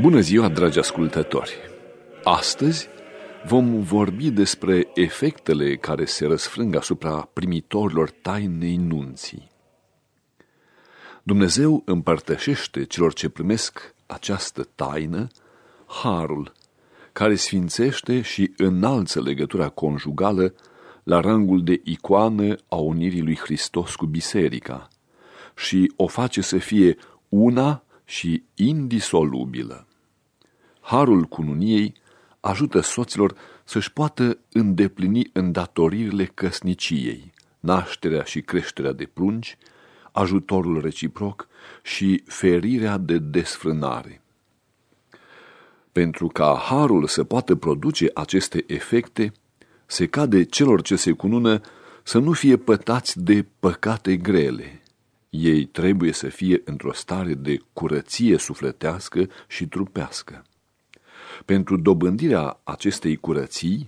Bună ziua, dragi ascultători! Astăzi vom vorbi despre efectele care se răsfrâng asupra primitorilor tainei nunții. Dumnezeu împărtășește celor ce primesc această taină harul, care sfințește și înalță legătura conjugală la rangul de icoană a unirii lui Hristos cu biserica și o face să fie una și indisolubilă. Harul cununiei ajută soților să-și poată îndeplini îndatoririle căsniciei, nașterea și creșterea de prunci, ajutorul reciproc și ferirea de desfrânare. Pentru ca harul să poată produce aceste efecte, se cade celor ce se cunună să nu fie pătați de păcate grele, ei trebuie să fie într-o stare de curăție sufletească și trupească. Pentru dobândirea acestei curății,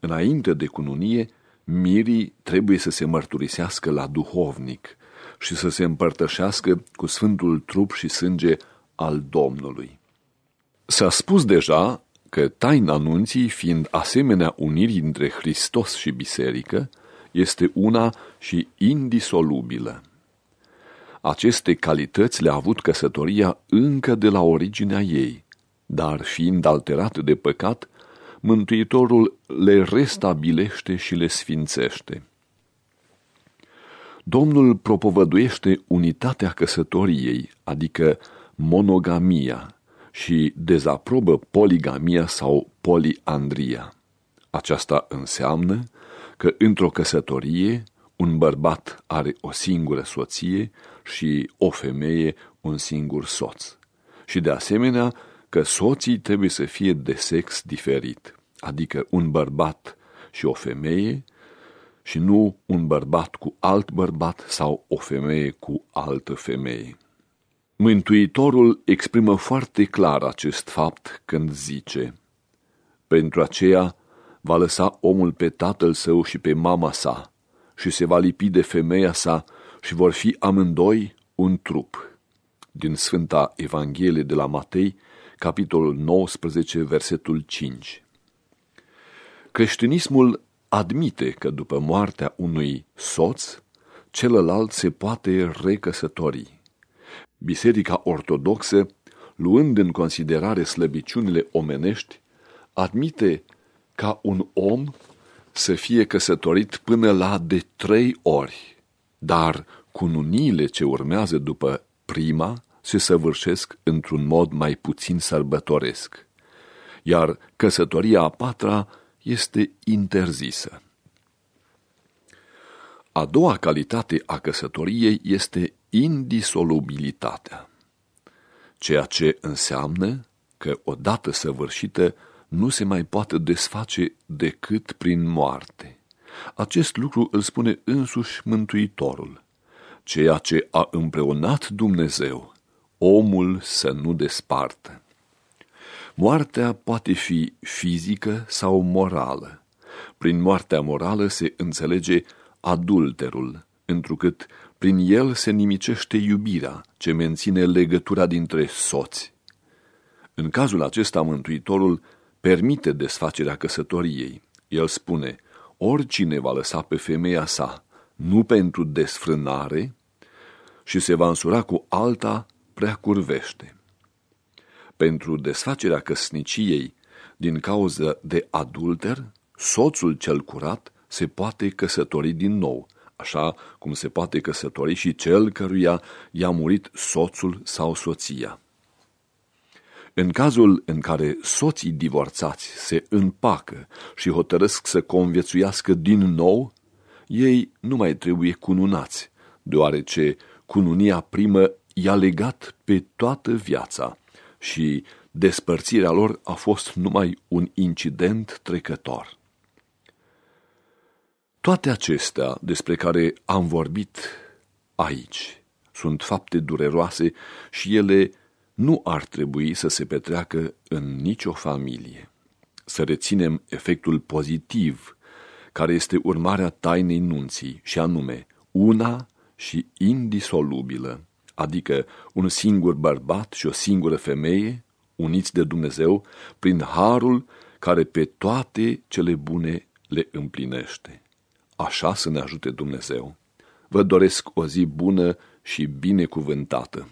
înainte de cununie, mirii trebuie să se mărturisească la duhovnic și să se împărtășească cu sfântul trup și sânge al Domnului. S-a spus deja că taina anunții, fiind asemenea unirii între Hristos și biserică, este una și indisolubilă. Aceste calități le-a avut căsătoria încă de la originea ei, dar fiind alterate de păcat, Mântuitorul le restabilește și le sfințește. Domnul propovăduiește unitatea căsătoriei, adică monogamia, și dezaprobă poligamia sau poliandria. Aceasta înseamnă că într-o căsătorie un bărbat are o singură soție și o femeie un singur soț. Și de asemenea că soții trebuie să fie de sex diferit, adică un bărbat și o femeie și nu un bărbat cu alt bărbat sau o femeie cu altă femeie. Mântuitorul exprimă foarte clar acest fapt când zice Pentru aceea va lăsa omul pe tatăl său și pe mama sa și se va lipi de femeia sa și vor fi amândoi un trup. Din Sfânta Evanghelie de la Matei, capitolul 19, versetul 5. Creștinismul admite că după moartea unui soț, celălalt se poate recăsători. Biserica ortodoxă, luând în considerare slăbiciunile omenești, admite ca un om să fie căsătorit până la de trei ori, dar cununiile ce urmează după prima se săvârșesc într-un mod mai puțin sărbătoresc, iar căsătoria a patra este interzisă. A doua calitate a căsătoriei este indisolubilitatea, ceea ce înseamnă că odată săvârșită nu se mai poate desface decât prin moarte. Acest lucru îl spune însuși Mântuitorul. Ceea ce a împreunat Dumnezeu, omul să nu despartă. Moartea poate fi fizică sau morală. Prin moartea morală se înțelege adulterul, întrucât prin el se nimicește iubirea ce menține legătura dintre soți. În cazul acesta, Mântuitorul permite desfacerea căsătoriei. El spune, oricine va lăsa pe femeia sa, nu pentru desfrânare, și se va însura cu alta, prea curvește. Pentru desfacerea căsniciei din cauză de adulter, soțul cel curat se poate căsători din nou, așa cum se poate căsători și cel căruia i-a murit soțul sau soția. În cazul în care soții divorțați se împacă și hotărăsc să conviețuiască din nou, ei nu mai trebuie cununați, deoarece cununia primă i-a legat pe toată viața și despărțirea lor a fost numai un incident trecător. Toate acestea despre care am vorbit aici sunt fapte dureroase și ele nu ar trebui să se petreacă în nicio familie. Să reținem efectul pozitiv, care este urmarea tainei nunții, și anume una și indisolubilă, adică un singur bărbat și o singură femeie, uniți de Dumnezeu prin harul care pe toate cele bune le împlinește. Așa să ne ajute Dumnezeu. Vă doresc o zi bună și binecuvântată.